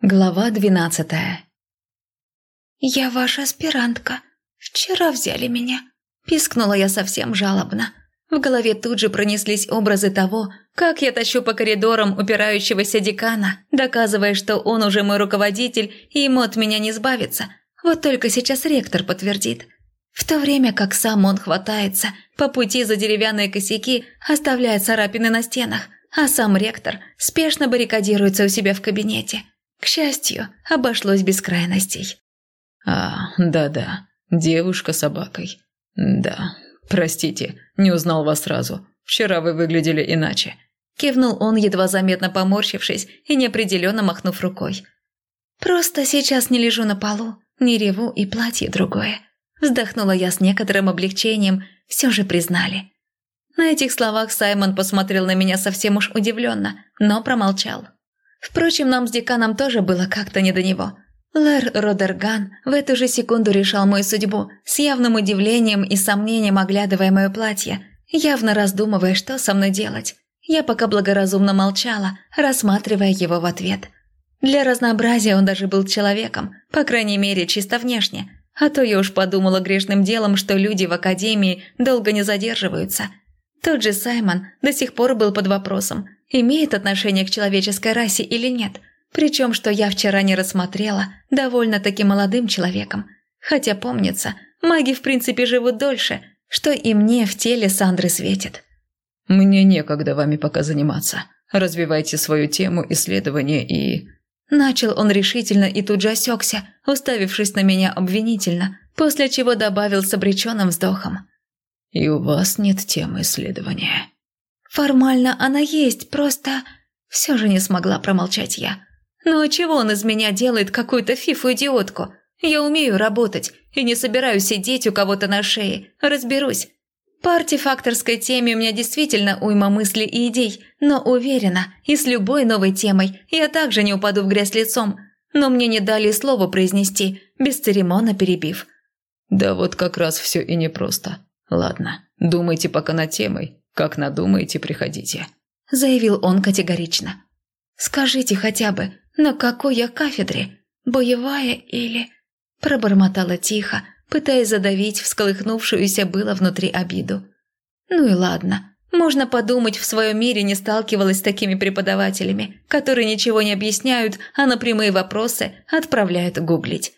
Глава двенадцатая «Я ваша аспирантка. Вчера взяли меня», – пискнула я совсем жалобно. В голове тут же пронеслись образы того, как я тащу по коридорам упирающегося декана, доказывая, что он уже мой руководитель и ему от меня не избавиться. Вот только сейчас ректор подтвердит. В то время как сам он хватается по пути за деревянные косяки, оставляя царапины на стенах, а сам ректор спешно баррикадируется у себя в кабинете – к счастью, обошлось без крайностей. «А, да-да, девушка с собакой. Да, простите, не узнал вас сразу. Вчера вы выглядели иначе». Кивнул он, едва заметно поморщившись и неопределенно махнув рукой. «Просто сейчас не лежу на полу, не реву и платье другое». Вздохнула я с некоторым облегчением, все же признали. На этих словах Саймон посмотрел на меня совсем уж удивленно, но промолчал. Впрочем, нам с деканом тоже было как-то не до него. Лэр Родерган в эту же секунду решал мою судьбу, с явным удивлением и сомнением оглядывая мое платье, явно раздумывая, что со мной делать. Я пока благоразумно молчала, рассматривая его в ответ. Для разнообразия он даже был человеком, по крайней мере, чисто внешне. А то я уж подумала грешным делом, что люди в академии долго не задерживаются. Тот же Саймон до сих пор был под вопросом, имеет отношение к человеческой расе или нет. Причем, что я вчера не рассмотрела, довольно-таки молодым человеком. Хотя, помнится, маги в принципе живут дольше, что и мне в теле Сандры светит. «Мне некогда вами пока заниматься. Развивайте свою тему исследования и...» Начал он решительно и тут же осекся, уставившись на меня обвинительно, после чего добавил с обреченным вздохом. «И у вас нет темы исследования». Формально она есть, просто... Все же не смогла промолчать я. Ну а чего он из меня делает какую-то фифу-идиотку? Я умею работать и не собираюсь сидеть у кого-то на шее. Разберусь. По артефакторской теме у меня действительно уйма мыслей и идей, но уверена, и с любой новой темой я также не упаду в грязь лицом. Но мне не дали слова произнести, бесцеремонно перебив. «Да вот как раз все и непросто. Ладно, думайте пока над темой, как надумаете, приходите», – заявил он категорично. «Скажите хотя бы, на какой я кафедре? Боевая или...» Пробормотала тихо, пытаясь задавить всколыхнувшуюся было внутри обиду. «Ну и ладно, можно подумать, в своем мире не сталкивалась с такими преподавателями, которые ничего не объясняют, а на прямые вопросы отправляют гуглить».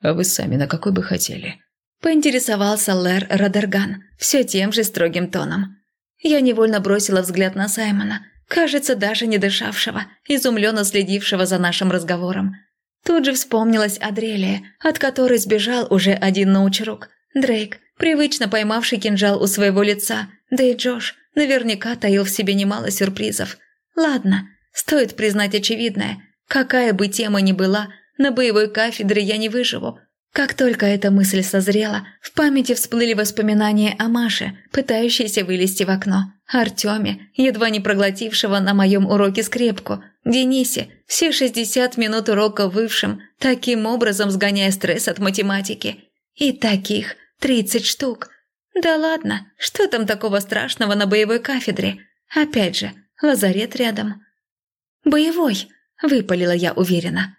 «А вы сами на какой бы хотели?» Поинтересовался Лэр Радерган все тем же строгим тоном. Я невольно бросила взгляд на Саймона, кажется, даже не дышавшего, изумленно следившего за нашим разговором. Тут же вспомнилась Адрелия, от которой сбежал уже один научрук. Дрейк, привычно поймавший кинжал у своего лица, да и Джош наверняка таил в себе немало сюрпризов. Ладно, стоит признать очевидное. Какая бы тема ни была, на боевой кафедре я не выживу, как только эта мысль созрела, в памяти всплыли воспоминания о Маше, пытающейся вылезти в окно, Артеме, едва не проглотившего на моем уроке скрепку, Денисе, все 60 минут урока вывшим, таким образом сгоняя стресс от математики. И таких 30 штук. Да ладно, что там такого страшного на боевой кафедре? Опять же, лазарет рядом. «Боевой», – выпалила я уверенно.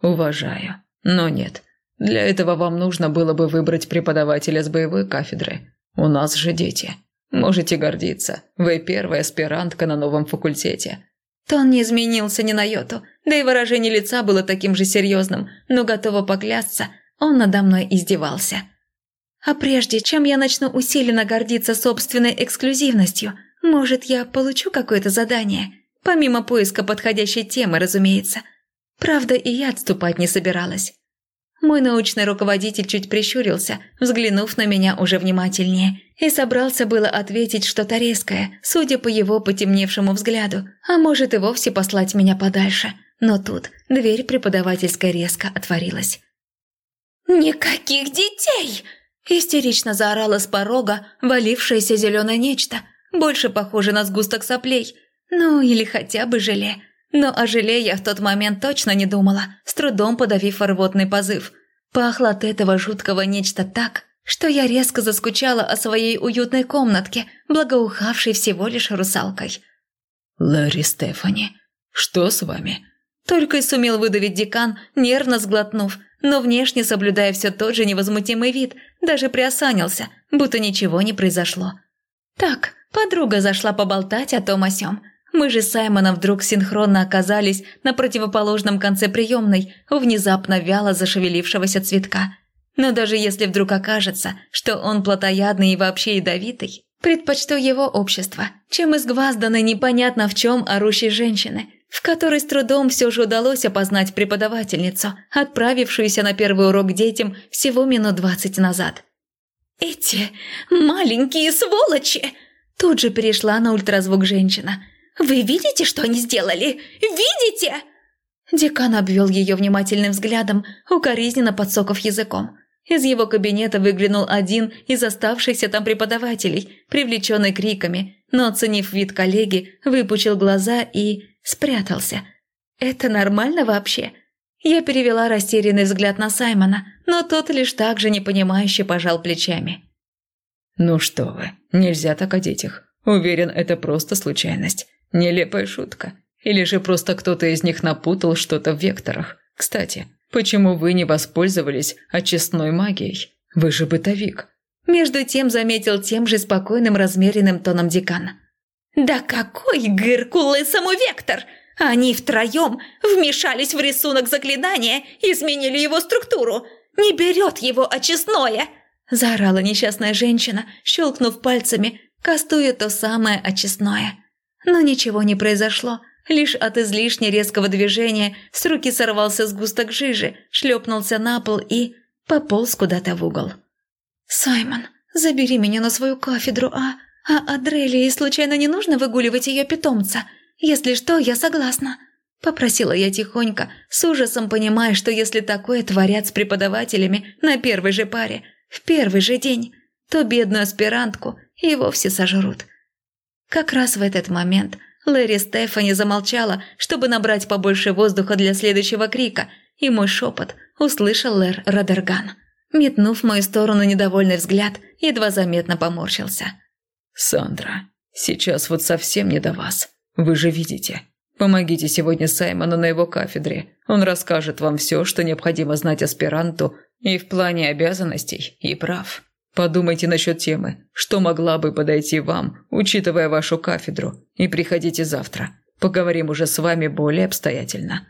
«Уважаю, но нет». Для этого вам нужно было бы выбрать преподавателя с боевой кафедры. У нас же дети. Можете гордиться. Вы первая аспирантка на новом факультете». Тон не изменился ни на йоту, да и выражение лица было таким же серьезным, но готова поклясться, он надо мной издевался. А прежде чем я начну усиленно гордиться собственной эксклюзивностью, может, я получу какое-то задание? Помимо поиска подходящей темы, разумеется. Правда, и я отступать не собиралась. Мой научный руководитель чуть прищурился, взглянув на меня уже внимательнее, и собрался было ответить что-то резкое, судя по его потемневшему взгляду, а может и вовсе послать меня подальше. Но тут дверь преподавательской резко отворилась. «Никаких детей!» – истерично заорала с порога валившееся зеленое нечто, больше похоже на сгусток соплей, ну или хотя бы желе – но о желе я в тот момент точно не думала, с трудом подавив рвотный позыв. Пахло от этого жуткого нечто так, что я резко заскучала о своей уютной комнатке, благоухавшей всего лишь русалкой. «Ларри Стефани, что с вами?» Только и сумел выдавить декан, нервно сглотнув, но внешне соблюдая все тот же невозмутимый вид, даже приосанился, будто ничего не произошло. Так, подруга зашла поболтать о том о сём. Мы же с Саймоном вдруг синхронно оказались на противоположном конце приемной у внезапно вяло зашевелившегося цветка. Но даже если вдруг окажется, что он плотоядный и вообще ядовитый, предпочту его общество, чем изгвазданной непонятно в чем орущей женщины – в которой с трудом все же удалось опознать преподавательницу, отправившуюся на первый урок детям всего минут двадцать назад. «Эти маленькие сволочи!» Тут же перешла на ультразвук женщина. «Вы видите, что они сделали? Видите?» Декан обвел ее внимательным взглядом, укоризненно подсоков языком. Из его кабинета выглянул один из оставшихся там преподавателей, привлеченный криками, но, оценив вид коллеги, выпучил глаза и спрятался. Это нормально вообще? Я перевела растерянный взгляд на Саймона, но тот лишь так же непонимающе пожал плечами. «Ну что вы, нельзя так о детях. Уверен, это просто случайность. Нелепая шутка. Или же просто кто-то из них напутал что-то в векторах. Кстати, почему вы не воспользовались очистной магией? Вы же бытовик». Между тем заметил тем же спокойным размеренным тоном декана. «Да какой Геркулесому вектор! Они втроем вмешались в рисунок заклинания изменили его структуру. Не берет его очистное!» Заорала несчастная женщина, щелкнув пальцами, кастуя то самое очистное. Но ничего не произошло. Лишь от излишне резкого движения с руки сорвался сгусток жижи, шлепнулся на пол и пополз куда-то в угол. «Саймон, забери меня на свою кафедру, а...» А Адрелии случайно не нужно выгуливать ее питомца? Если что, я согласна». Попросила я тихонько, с ужасом понимая, что если такое творят с преподавателями на первой же паре, в первый же день, то бедную аспирантку и вовсе сожрут. Как раз в этот момент Лэри Стефани замолчала, чтобы набрать побольше воздуха для следующего крика, и мой шепот услышал Лэр Радерган. Метнув в мою сторону недовольный взгляд, едва заметно поморщился. «Сандра, сейчас вот совсем не до вас. Вы же видите. Помогите сегодня Саймону на его кафедре. Он расскажет вам все, что необходимо знать аспиранту и в плане обязанностей, и прав. Подумайте насчет темы, что могла бы подойти вам, учитывая вашу кафедру, и приходите завтра. Поговорим уже с вами более обстоятельно».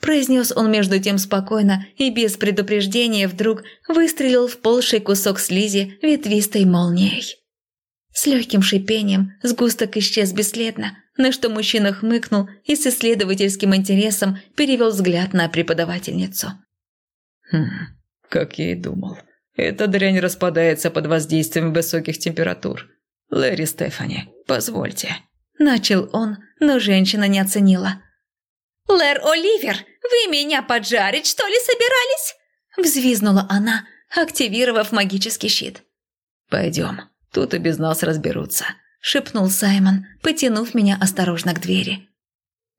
Произнес он между тем спокойно и без предупреждения вдруг выстрелил в полший кусок слизи ветвистой молнией. С легким шипением сгусток исчез бесследно, на что мужчина хмыкнул и с исследовательским интересом перевел взгляд на преподавательницу. «Хм, как я и думал. Эта дрянь распадается под воздействием высоких температур. Лэри Стефани, позвольте». Начал он, но женщина не оценила. «Лэр Оливер, вы меня поджарить, что ли, собирались?» Взвизнула она, активировав магический щит. «Пойдем», Тут и без нас разберутся», – шепнул Саймон, потянув меня осторожно к двери.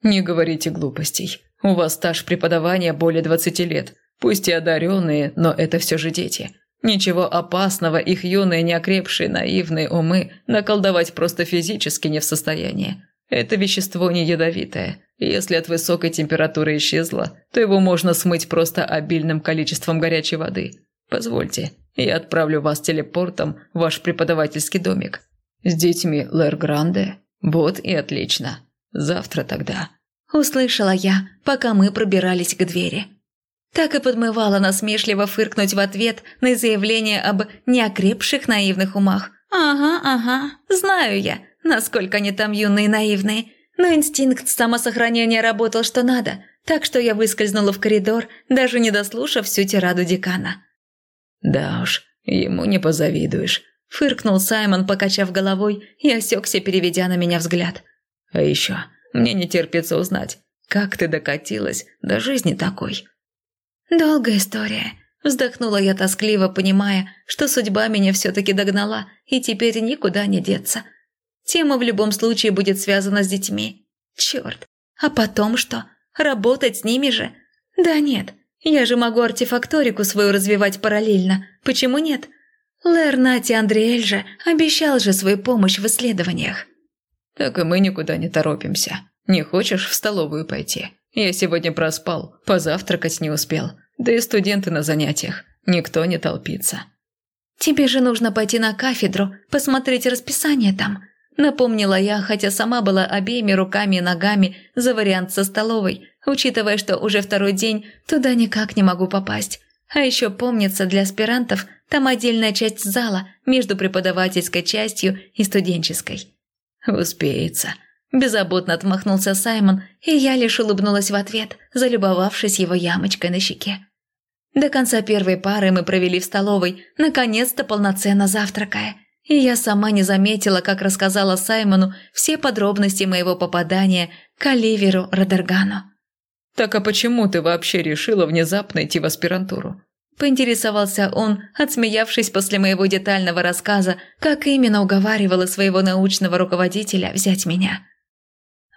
«Не говорите глупостей. У вас стаж преподавания более двадцати лет. Пусть и одаренные, но это все же дети. Ничего опасного их юные, неокрепшие, наивные умы наколдовать просто физически не в состоянии. Это вещество не ядовитое. Если от высокой температуры исчезло, то его можно смыть просто обильным количеством горячей воды. Позвольте, я отправлю вас телепортом в ваш преподавательский домик. С детьми Лэр Гранде? Вот и отлично. Завтра тогда». Услышала я, пока мы пробирались к двери. Так и подмывала насмешливо фыркнуть в ответ на заявление об неокрепших наивных умах. «Ага, ага, знаю я, насколько они там юные и наивные. Но инстинкт самосохранения работал что надо, так что я выскользнула в коридор, даже не дослушав всю тираду декана. «Да уж, ему не позавидуешь», – фыркнул Саймон, покачав головой и осекся, переведя на меня взгляд. «А еще мне не терпится узнать, как ты докатилась до жизни такой». «Долгая история», – вздохнула я тоскливо, понимая, что судьба меня все-таки догнала, и теперь никуда не деться. Тема в любом случае будет связана с детьми. Черт, а потом что? Работать с ними же? Да нет, я же могу артефакторику свою развивать параллельно. Почему нет? Лернати Андриэль же обещал же свою помощь в исследованиях. Так и мы никуда не торопимся. Не хочешь в столовую пойти? Я сегодня проспал, позавтракать не успел. Да и студенты на занятиях. Никто не толпится». «Тебе же нужно пойти на кафедру, посмотреть расписание там», напомнила я, хотя сама была обеими руками и ногами за вариант со столовой, учитывая, что уже второй день туда никак не могу попасть. А еще помнится, для аспирантов там отдельная часть зала между преподавательской частью и студенческой. «Успеется», – беззаботно отмахнулся Саймон, и я лишь улыбнулась в ответ, залюбовавшись его ямочкой на щеке. До конца первой пары мы провели в столовой, наконец-то полноценно завтракая. И я сама не заметила, как рассказала Саймону все подробности моего попадания к Оливеру Родергану. «Так а почему ты вообще решила внезапно идти в аспирантуру?» Поинтересовался он, отсмеявшись после моего детального рассказа, как именно уговаривала своего научного руководителя взять меня.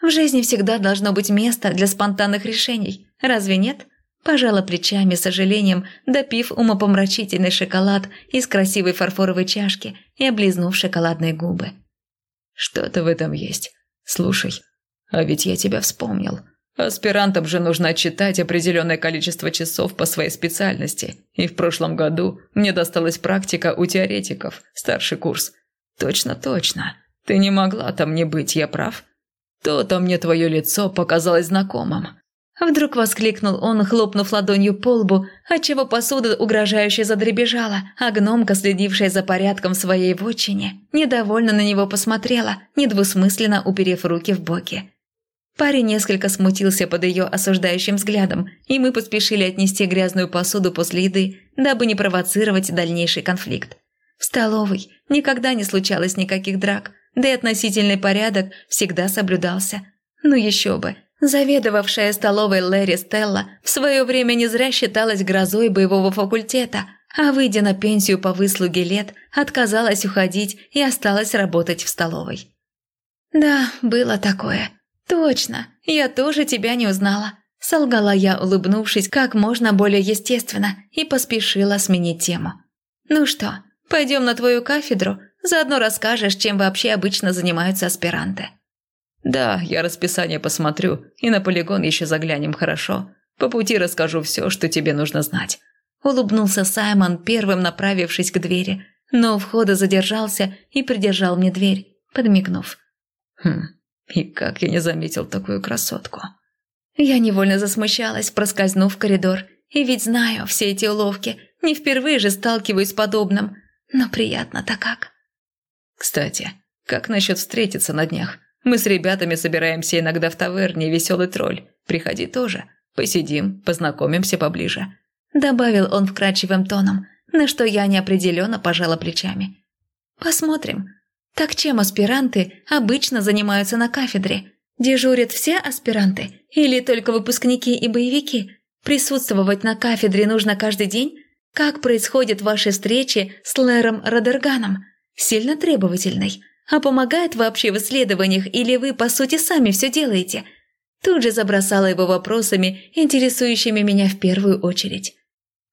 «В жизни всегда должно быть место для спонтанных решений, разве нет?» Пожала плечами, с сожалением, допив умопомрачительный шоколад из красивой фарфоровой чашки и облизнув шоколадные губы. «Что-то в этом есть. Слушай, а ведь я тебя вспомнил. Аспирантам же нужно отчитать определенное количество часов по своей специальности, и в прошлом году мне досталась практика у теоретиков, старший курс. Точно-точно. Ты не могла там не быть, я прав? То-то мне твое лицо показалось знакомым». Вдруг воскликнул он, хлопнув ладонью по лбу, отчего посуда угрожающе задребежала, а гномка, следившая за порядком в своей вотчине, недовольно на него посмотрела, недвусмысленно уперев руки в боки. Парень несколько смутился под ее осуждающим взглядом, и мы поспешили отнести грязную посуду после еды, дабы не провоцировать дальнейший конфликт. В столовой никогда не случалось никаких драк, да и относительный порядок всегда соблюдался. Ну еще бы – Заведовавшая столовой Лэри Стелла в свое время не зря считалась грозой боевого факультета, а выйдя на пенсию по выслуге лет, отказалась уходить и осталась работать в столовой. «Да, было такое. Точно, я тоже тебя не узнала», – солгала я, улыбнувшись как можно более естественно, и поспешила сменить тему. «Ну что, пойдем на твою кафедру, заодно расскажешь, чем вообще обычно занимаются аспиранты». «Да, я расписание посмотрю, и на полигон еще заглянем, хорошо? По пути расскажу все, что тебе нужно знать». Улыбнулся Саймон, первым направившись к двери, но у входа задержался и придержал мне дверь, подмигнув. «Хм, и как я не заметил такую красотку?» Я невольно засмущалась, проскользнув в коридор. И ведь знаю все эти уловки, не впервые же сталкиваюсь с подобным, но приятно-то как. «Кстати, как насчет встретиться на днях? Мы с ребятами собираемся иногда в таверне «Веселый тролль». Приходи тоже. Посидим, познакомимся поближе». Добавил он вкрадчивым тоном, на что я неопределенно пожала плечами. «Посмотрим. Так чем аспиранты обычно занимаются на кафедре? Дежурят все аспиранты или только выпускники и боевики? Присутствовать на кафедре нужно каждый день? Как происходят ваши встречи с Лэром Родерганом? Сильно требовательный?» А помогает вообще в исследованиях или вы, по сути, сами все делаете?» Тут же забросала его вопросами, интересующими меня в первую очередь.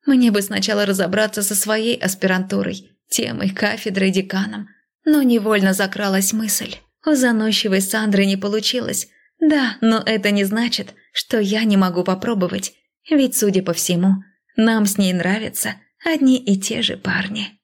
Мне бы сначала разобраться со своей аспирантурой, темой, кафедрой, деканом. Но невольно закралась мысль. У заносчивой Сандры не получилось. Да, но это не значит, что я не могу попробовать. Ведь, судя по всему, нам с ней нравятся одни и те же парни.